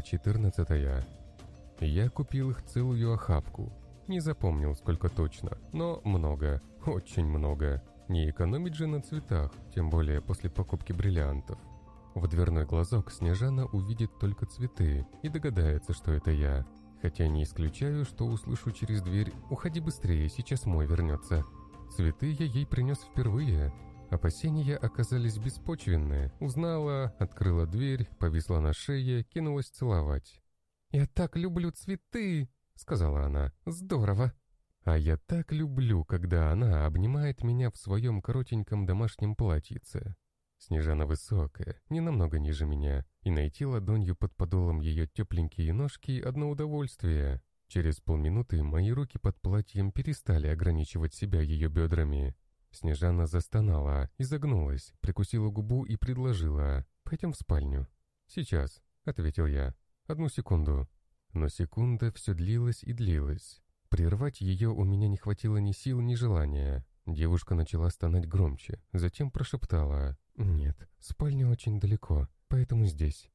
Глава 14. Я купил их целую охапку. Не запомнил, сколько точно, но много, очень много. Не экономить же на цветах, тем более после покупки бриллиантов. В дверной глазок Снежана увидит только цветы и догадается, что это я. Хотя не исключаю, что услышу через дверь «Уходи быстрее, сейчас мой вернется». Цветы я ей принес впервые. Опасения оказались беспочвенные. Узнала, открыла дверь, повисла на шее, кинулась целовать. «Я так люблю цветы!» — сказала она. «Здорово!» А я так люблю, когда она обнимает меня в своем коротеньком домашнем платьице. Снежана высокая, не намного ниже меня, и найти ладонью под подолом ее тепленькие ножки — одно удовольствие. Через полминуты мои руки под платьем перестали ограничивать себя ее бедрами. Снежана застонала, изогнулась, прикусила губу и предложила «Пойдем в спальню». «Сейчас», — ответил я. Одну секунду. Но секунда все длилась и длилась. Прервать ее у меня не хватило ни сил, ни желания. Девушка начала стонать громче, затем прошептала «Нет, спальня очень далеко, поэтому здесь».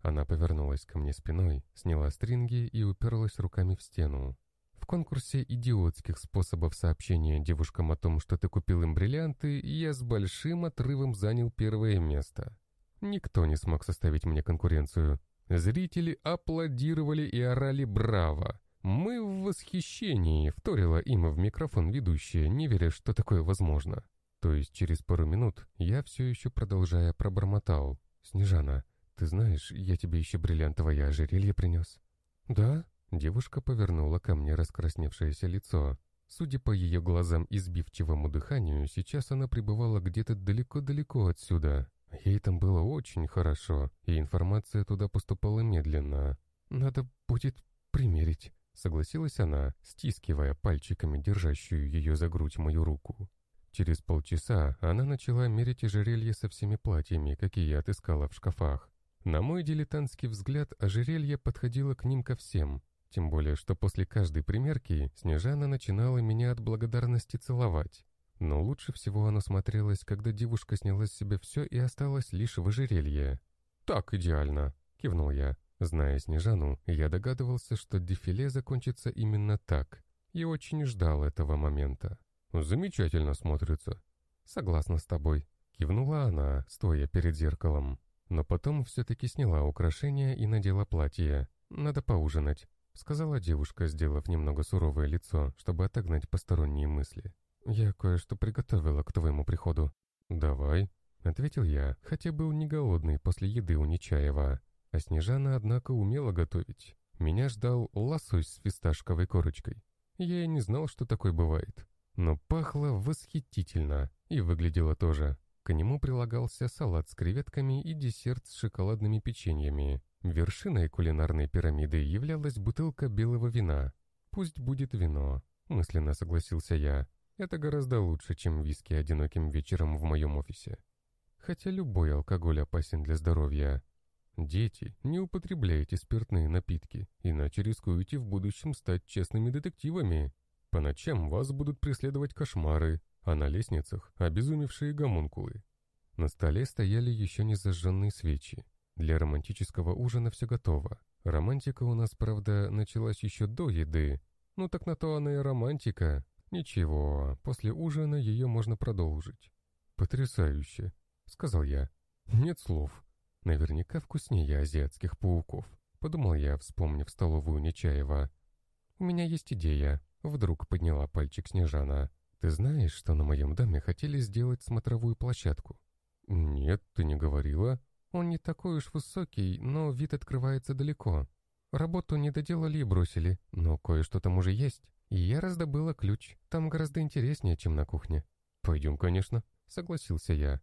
Она повернулась ко мне спиной, сняла стринги и уперлась руками в стену. В конкурсе идиотских способов сообщения девушкам о том, что ты купил им бриллианты, я с большим отрывом занял первое место. Никто не смог составить мне конкуренцию. Зрители аплодировали и орали «Браво!». «Мы в восхищении», — вторила им в микрофон ведущая, не веря, что такое возможно. То есть через пару минут я все еще продолжая пробормотал. «Снежана, ты знаешь, я тебе еще бриллиантовое ожерелье принес». «Да?» — девушка повернула ко мне раскрасневшееся лицо. Судя по ее глазам и сбивчивому дыханию, сейчас она пребывала где-то далеко-далеко отсюда. Ей там было очень хорошо, и информация туда поступала медленно. «Надо будет примерить», — согласилась она, стискивая пальчиками держащую ее за грудь мою руку. Через полчаса она начала мерить ожерелье со всеми платьями, какие я отыскала в шкафах. На мой дилетантский взгляд, ожерелье подходило к ним ко всем, тем более, что после каждой примерки Снежана начинала меня от благодарности целовать. Но лучше всего оно смотрелось, когда девушка сняла с себя все и осталась лишь в ожерелье. «Так идеально!» — кивнул я. Зная Снежану, я догадывался, что дефиле закончится именно так, и очень ждал этого момента. «Замечательно смотрится». «Согласна с тобой», — кивнула она, стоя перед зеркалом. Но потом все-таки сняла украшения и надела платье. «Надо поужинать», — сказала девушка, сделав немного суровое лицо, чтобы отогнать посторонние мысли. «Я кое-что приготовила к твоему приходу». «Давай», — ответил я, хотя был не голодный после еды у Нечаева. А Снежана, однако, умела готовить. Меня ждал лосось с фисташковой корочкой. Я и не знал, что такое бывает. Но пахло восхитительно и выглядело тоже. К нему прилагался салат с креветками и десерт с шоколадными печеньями. Вершиной кулинарной пирамиды являлась бутылка белого вина. «Пусть будет вино», — мысленно согласился я. Это гораздо лучше, чем виски одиноким вечером в моем офисе. Хотя любой алкоголь опасен для здоровья. Дети, не употребляйте спиртные напитки, иначе рискуете в будущем стать честными детективами. По ночам вас будут преследовать кошмары, а на лестницах — обезумевшие гомункулы. На столе стояли еще не зажженные свечи. Для романтического ужина все готово. Романтика у нас, правда, началась еще до еды. Ну так на то она и романтика, «Ничего, после ужина ее можно продолжить». «Потрясающе», — сказал я. «Нет слов. Наверняка вкуснее азиатских пауков», — подумал я, вспомнив столовую Нечаева. «У меня есть идея», — вдруг подняла пальчик Снежана. «Ты знаешь, что на моем доме хотели сделать смотровую площадку?» «Нет, ты не говорила». «Он не такой уж высокий, но вид открывается далеко. Работу не доделали и бросили, но кое-что там уже есть». И я раздобыла ключ. Там гораздо интереснее, чем на кухне. «Пойдем, конечно», — согласился я.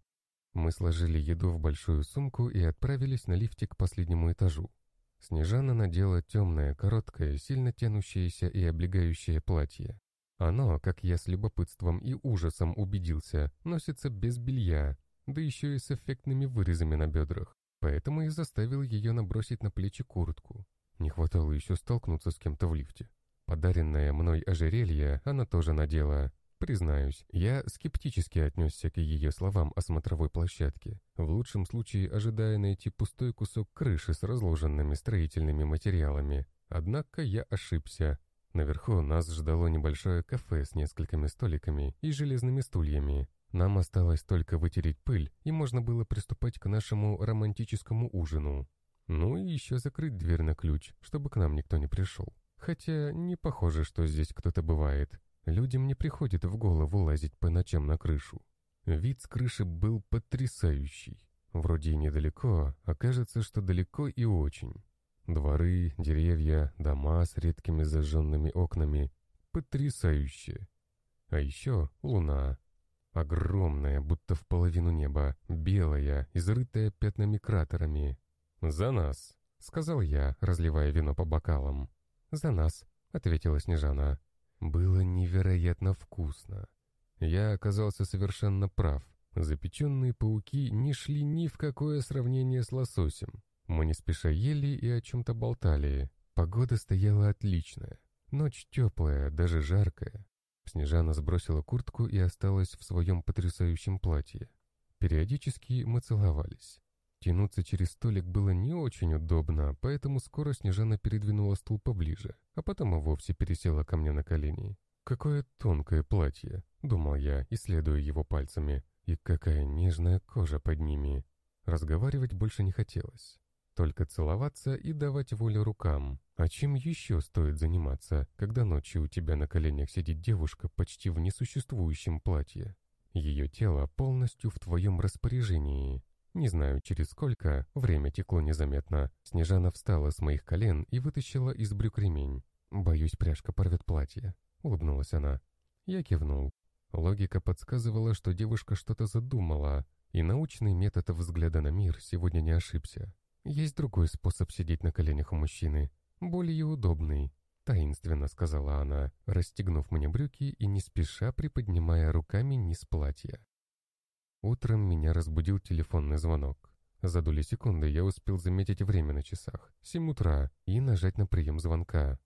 Мы сложили еду в большую сумку и отправились на лифте к последнему этажу. Снежана надела темное, короткое, сильно тянущееся и облегающее платье. Оно, как я с любопытством и ужасом убедился, носится без белья, да еще и с эффектными вырезами на бедрах. Поэтому и заставил ее набросить на плечи куртку. Не хватало еще столкнуться с кем-то в лифте. Подаренное мной ожерелье она тоже надела. Признаюсь, я скептически отнесся к ее словам о смотровой площадке, в лучшем случае ожидая найти пустой кусок крыши с разложенными строительными материалами. Однако я ошибся. Наверху нас ждало небольшое кафе с несколькими столиками и железными стульями. Нам осталось только вытереть пыль, и можно было приступать к нашему романтическому ужину. Ну и еще закрыть дверь на ключ, чтобы к нам никто не пришел. Хотя не похоже, что здесь кто-то бывает. Людям не приходит в голову лазить по ночам на крышу. Вид с крыши был потрясающий. Вроде и недалеко, а кажется, что далеко и очень. Дворы, деревья, дома с редкими зажженными окнами. Потрясающе. А еще луна. Огромная, будто в половину неба, белая, изрытая пятнами кратерами. «За нас!» — сказал я, разливая вино по бокалам. «За нас!» — ответила Снежана. Было невероятно вкусно. Я оказался совершенно прав. Запеченные пауки не шли ни в какое сравнение с лососем. Мы не спеша ели и о чем-то болтали. Погода стояла отличная. Ночь теплая, даже жаркая. Снежана сбросила куртку и осталась в своем потрясающем платье. Периодически мы целовались. Тянуться через столик было не очень удобно, поэтому скоро Снежана передвинула стул поближе, а потом и вовсе пересела ко мне на колени. «Какое тонкое платье!» — думал я, исследуя его пальцами. «И какая нежная кожа под ними!» Разговаривать больше не хотелось. Только целоваться и давать волю рукам. А чем еще стоит заниматься, когда ночью у тебя на коленях сидит девушка почти в несуществующем платье? Ее тело полностью в твоем распоряжении, не знаю, через сколько, время текло незаметно. Снежана встала с моих колен и вытащила из брюк ремень. «Боюсь, пряжка порвет платье», — улыбнулась она. Я кивнул. Логика подсказывала, что девушка что-то задумала, и научный метод взгляда на мир сегодня не ошибся. Есть другой способ сидеть на коленях у мужчины, более удобный. Таинственно сказала она, расстегнув мне брюки и не спеша приподнимая руками низ платья. Утром меня разбудил телефонный звонок. За доли секунды я успел заметить время на часах, 7 утра, и нажать на прием звонка.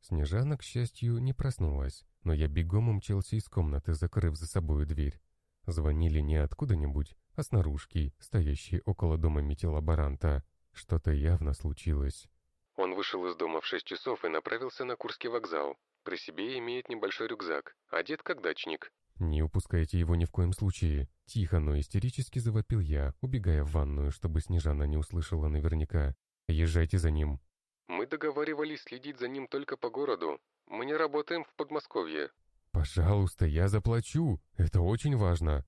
Снежана, к счастью, не проснулась, но я бегом умчался из комнаты, закрыв за собой дверь. Звонили не откуда-нибудь, а снаружи, стоящие около дома метеолаборанта. Что-то явно случилось. Он вышел из дома в 6 часов и направился на Курский вокзал. При себе имеет небольшой рюкзак, одет как дачник. «Не упускайте его ни в коем случае!» Тихо, но истерически завопил я, убегая в ванную, чтобы Снежана не услышала наверняка. «Езжайте за ним!» «Мы договаривались следить за ним только по городу. Мы не работаем в Подмосковье». «Пожалуйста, я заплачу! Это очень важно!»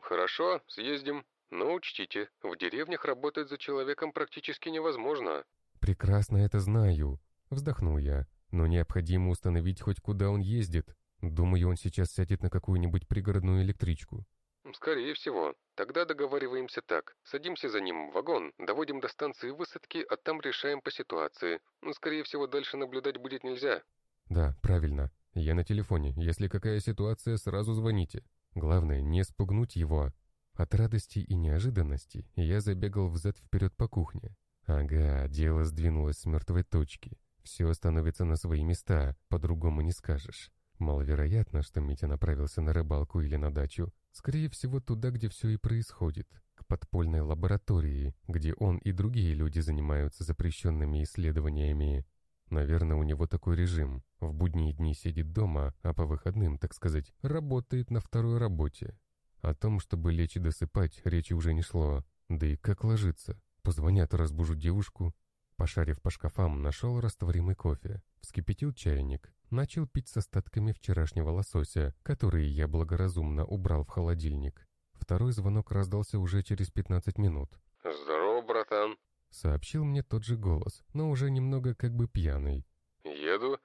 «Хорошо, съездим. Но учтите, в деревнях работать за человеком практически невозможно». «Прекрасно это знаю», — вздохнул я. «Но необходимо установить хоть куда он ездит. Думаю, он сейчас сядет на какую-нибудь пригородную электричку. Скорее всего. Тогда договариваемся так. Садимся за ним в вагон, доводим до станции высадки, а там решаем по ситуации. Скорее всего, дальше наблюдать будет нельзя. Да, правильно. Я на телефоне. Если какая ситуация, сразу звоните. Главное, не спугнуть его. От радости и неожиданности я забегал взад-вперед по кухне. Ага, дело сдвинулось с мертвой точки. Все становится на свои места, по-другому не скажешь. Маловероятно, что Митя направился на рыбалку или на дачу. Скорее всего, туда, где все и происходит. К подпольной лаборатории, где он и другие люди занимаются запрещенными исследованиями. Наверное, у него такой режим. В будние дни сидит дома, а по выходным, так сказать, работает на второй работе. О том, чтобы лечь и досыпать, речи уже не шло. Да и как ложиться? Позвонят, разбужу девушку. Пошарив по шкафам, нашел растворимый кофе. Вскипятил чайник. Начал пить с остатками вчерашнего лосося, который я благоразумно убрал в холодильник. Второй звонок раздался уже через 15 минут. «Здорово, братан», — сообщил мне тот же голос, но уже немного как бы пьяный. «Еду.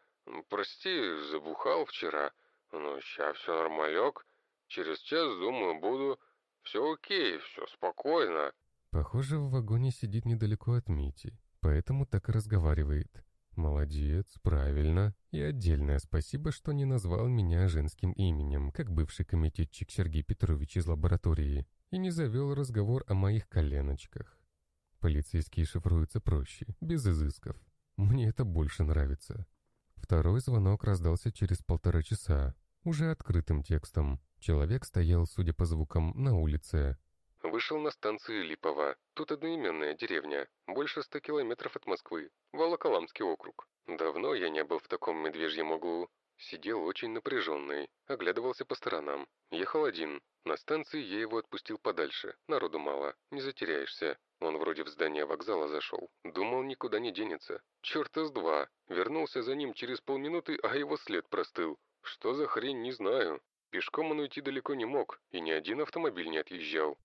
Прости, забухал вчера. Но сейчас все нормалек. Через час, думаю, буду. Все окей, все спокойно». Похоже, в вагоне сидит недалеко от Мити, поэтому так и разговаривает. «Молодец, правильно. И отдельное спасибо, что не назвал меня женским именем, как бывший комитетчик Сергей Петрович из лаборатории, и не завел разговор о моих коленочках. Полицейские шифруются проще, без изысков. Мне это больше нравится». Второй звонок раздался через полтора часа. уже открытым текстом. Человек стоял, судя по звукам, на улице. Вышел на станции Липово. Тут одноименная деревня. Больше ста километров от Москвы. Волоколамский округ. Давно я не был в таком медвежьем углу. Сидел очень напряженный. Оглядывался по сторонам. Ехал один. На станции я его отпустил подальше. Народу мало. Не затеряешься. Он вроде в здание вокзала зашел. Думал, никуда не денется. Черта с два. Вернулся за ним через полминуты, а его след простыл. Что за хрень, не знаю. Пешком он уйти далеко не мог, и ни один автомобиль не отъезжал.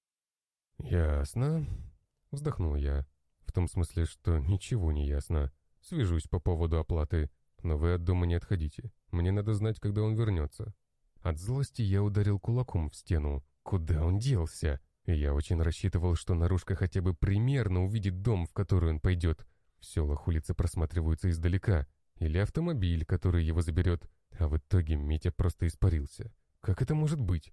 «Ясно», — вздохнул я. «В том смысле, что ничего не ясно. Свяжусь по поводу оплаты, но вы от дома не отходите. Мне надо знать, когда он вернется». От злости я ударил кулаком в стену. Куда он делся? Я очень рассчитывал, что наружка хотя бы примерно увидит дом, в который он пойдет. В селах улицы просматриваются издалека. Или автомобиль, который его заберет. А в итоге Митя просто испарился. Как это может быть?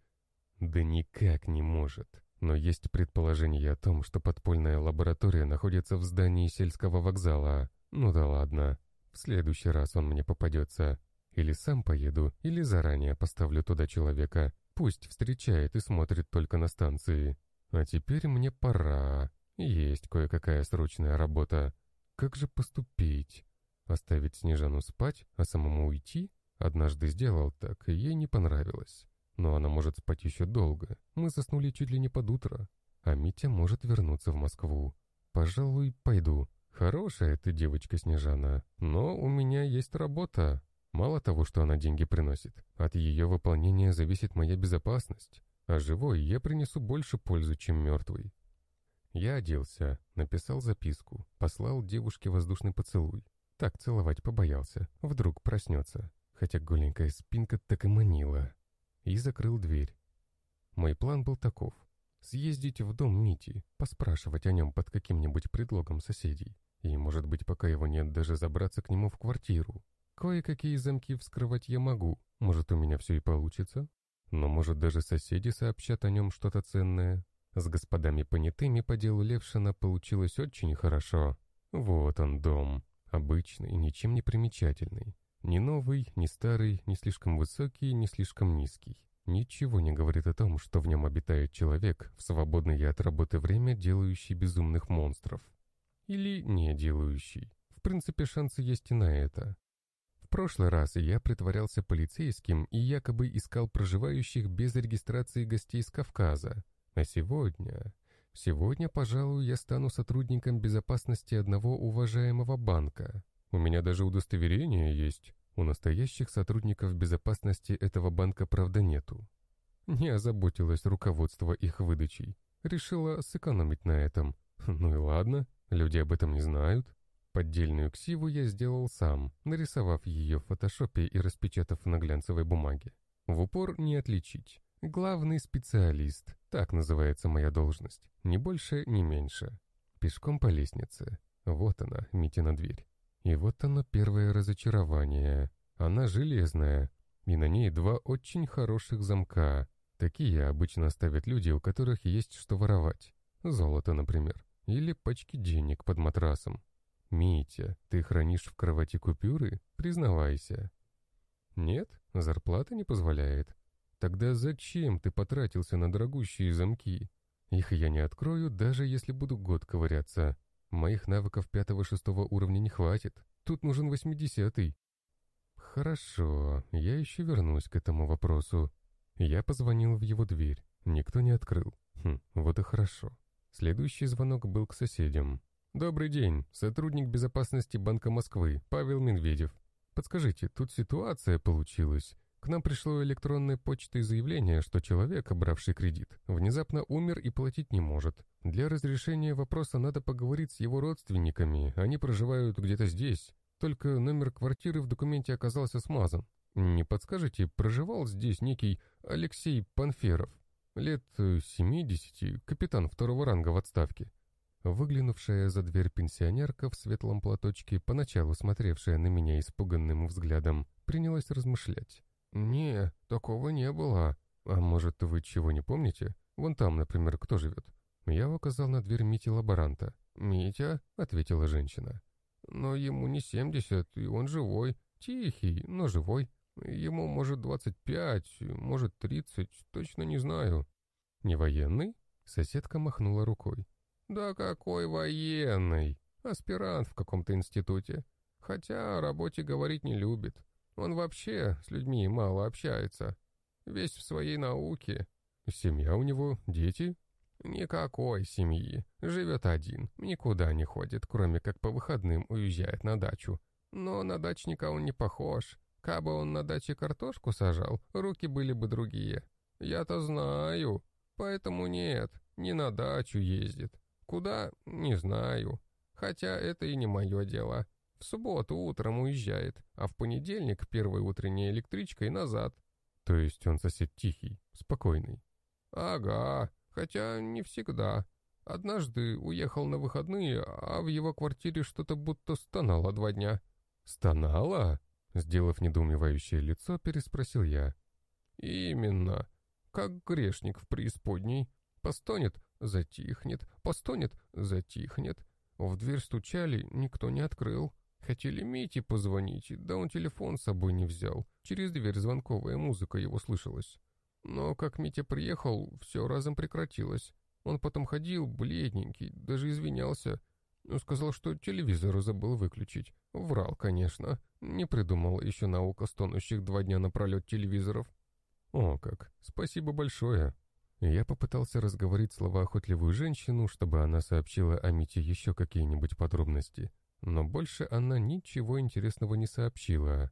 Да никак не может. Но есть предположение о том, что подпольная лаборатория находится в здании сельского вокзала. Ну да ладно. В следующий раз он мне попадется. Или сам поеду, или заранее поставлю туда человека. Пусть встречает и смотрит только на станции. А теперь мне пора. Есть кое-какая срочная работа. Как же поступить? Оставить Снежану спать, а самому уйти? Однажды сделал так, и ей не понравилось. Но она может спать еще долго. Мы заснули чуть ли не под утро. А Митя может вернуться в Москву. Пожалуй, пойду. Хорошая ты девочка, Снежана. Но у меня есть работа. Мало того, что она деньги приносит, от ее выполнения зависит моя безопасность, а живой я принесу больше пользы, чем мертвый. Я оделся, написал записку, послал девушке воздушный поцелуй. Так целовать побоялся, вдруг проснется, хотя голенькая спинка так и манила. И закрыл дверь. Мой план был таков. Съездить в дом Мити, поспрашивать о нем под каким-нибудь предлогом соседей. И, может быть, пока его нет, даже забраться к нему в квартиру, Кое-какие замки вскрывать я могу, может, у меня все и получится. Но, может, даже соседи сообщат о нем что-то ценное. С господами понятыми по делу Левшина получилось очень хорошо. Вот он дом. Обычный, ничем не примечательный. Не новый, не старый, не слишком высокий, не слишком низкий. Ничего не говорит о том, что в нем обитает человек, в свободное от работы время делающий безумных монстров. Или не делающий. В принципе, шансы есть и на это прошлый раз я притворялся полицейским и якобы искал проживающих без регистрации гостей с Кавказа. А сегодня... Сегодня, пожалуй, я стану сотрудником безопасности одного уважаемого банка. У меня даже удостоверение есть. У настоящих сотрудников безопасности этого банка, правда, нету. Не озаботилось руководство их выдачей. Решила сэкономить на этом. Ну и ладно, люди об этом не знают. Поддельную ксиву я сделал сам, нарисовав ее в фотошопе и распечатав на глянцевой бумаге. В упор не отличить. Главный специалист, так называется моя должность. Ни больше, ни меньше. Пешком по лестнице. Вот она, Митина дверь. И вот оно первое разочарование. Она железная, и на ней два очень хороших замка. Такие обычно ставят люди, у которых есть что воровать. Золото, например. Или пачки денег под матрасом. «Митя, ты хранишь в кровати купюры? Признавайся». «Нет, зарплата не позволяет». «Тогда зачем ты потратился на дорогущие замки? Их я не открою, даже если буду год ковыряться. Моих навыков пятого-шестого уровня не хватит. Тут нужен восьмидесятый». «Хорошо, я еще вернусь к этому вопросу». Я позвонил в его дверь. Никто не открыл. Хм, вот и хорошо. Следующий звонок был к соседям. «Добрый день, сотрудник безопасности Банка Москвы, Павел Медведев. Подскажите, тут ситуация получилась. К нам пришло электронной почтой заявление, что человек, бравший кредит, внезапно умер и платить не может. Для разрешения вопроса надо поговорить с его родственниками, они проживают где-то здесь. Только номер квартиры в документе оказался смазан. Не подскажете, проживал здесь некий Алексей Панферов, лет 70, капитан второго ранга в отставке. Выглянувшая за дверь пенсионерка в светлом платочке, поначалу смотревшая на меня испуганным взглядом, принялась размышлять. «Не, такого не было. А может, вы чего не помните? Вон там, например, кто живет?» Я указал на дверь Мити-лаборанта. «Митя?» — ответила женщина. «Но ему не семьдесят, и он живой. Тихий, но живой. Ему, может, 25, может, 30, точно не знаю». «Не военный?» Соседка махнула рукой. «Да какой военный? Аспирант в каком-то институте. Хотя о работе говорить не любит. Он вообще с людьми мало общается. Весь в своей науке. Семья у него, дети?» «Никакой семьи. Живет один. Никуда не ходит, кроме как по выходным уезжает на дачу. Но на дачника он не похож. Кабы он на даче картошку сажал, руки были бы другие. Я-то знаю. Поэтому нет, не на дачу ездит. Куда? Не знаю. Хотя это и не мое дело. В субботу утром уезжает, а в понедельник первой утренней электричкой назад. То есть он сосед тихий, спокойный. Ага, хотя не всегда. Однажды уехал на выходные, а в его квартире что-то будто стонало два дня. Стонало? Сделав недоумевающее лицо, переспросил я. Именно. Как грешник в преисподней. Постонет, затихнет, постонет, затихнет. В дверь стучали, никто не открыл. Хотели Мите позвонить, да он телефон с собой не взял. Через дверь звонковая музыка его слышалась. Но как Митя приехал, все разом прекратилось. Он потом ходил, бледненький, даже извинялся. Сказал, что телевизор забыл выключить. Врал, конечно. Не придумал еще наука стонущих два дня напролет телевизоров. О как, спасибо большое. Я попытался разговорить словоохотливую женщину, чтобы она сообщила о Мите еще какие-нибудь подробности. Но больше она ничего интересного не сообщила.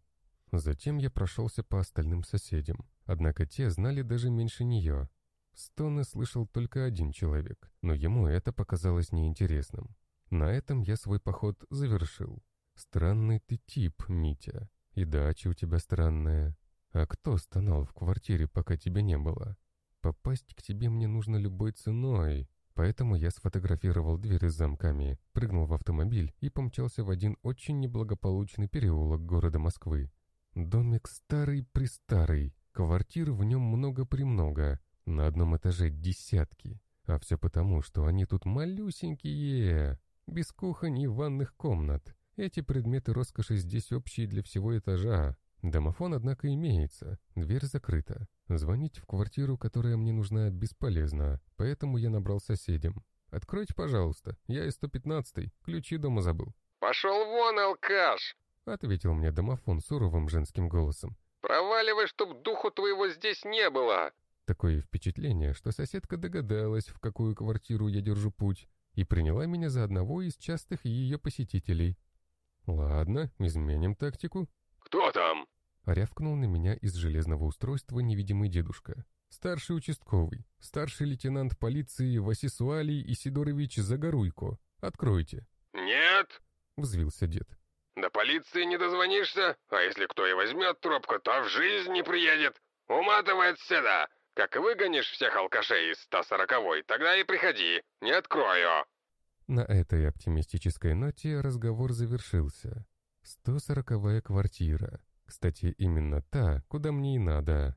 Затем я прошелся по остальным соседям. Однако те знали даже меньше нее. Стоны слышал только один человек, но ему это показалось неинтересным. На этом я свой поход завершил. Странный ты тип, Митя. И дача у тебя странная. А кто стонал в квартире, пока тебя не было? Попасть к тебе мне нужно любой ценой. Поэтому я сфотографировал двери с замками, прыгнул в автомобиль и помчался в один очень неблагополучный переулок города Москвы. Домик старый-престарый, квартир в нем много-премного, на одном этаже десятки. А все потому, что они тут малюсенькие, без кухонь и ванных комнат. Эти предметы роскоши здесь общие для всего этажа. Домофон, однако, имеется, дверь закрыта. Звонить в квартиру, которая мне нужна, бесполезно, поэтому я набрал соседям. «Откройте, пожалуйста, я из 115-й, ключи дома забыл». «Пошел вон, алкаш!» — ответил мне домофон суровым женским голосом. «Проваливай, чтоб духу твоего здесь не было!» Такое впечатление, что соседка догадалась, в какую квартиру я держу путь, и приняла меня за одного из частых ее посетителей. «Ладно, изменим тактику». «Кто там?» — рявкнул на меня из железного устройства невидимый дедушка. «Старший участковый, старший лейтенант полиции Васисуалий Исидорович Загоруйко. Откройте». «Нет!» — взвился дед. «До полиции не дозвонишься, а если кто и возьмет трубку, то в жизнь не приедет. Уматывай отсюда! Как выгонишь всех алкашей из 140-й, тогда и приходи, не открою!» На этой оптимистической ноте разговор завершился. 140-я квартира. Кстати, именно та, куда мне и надо.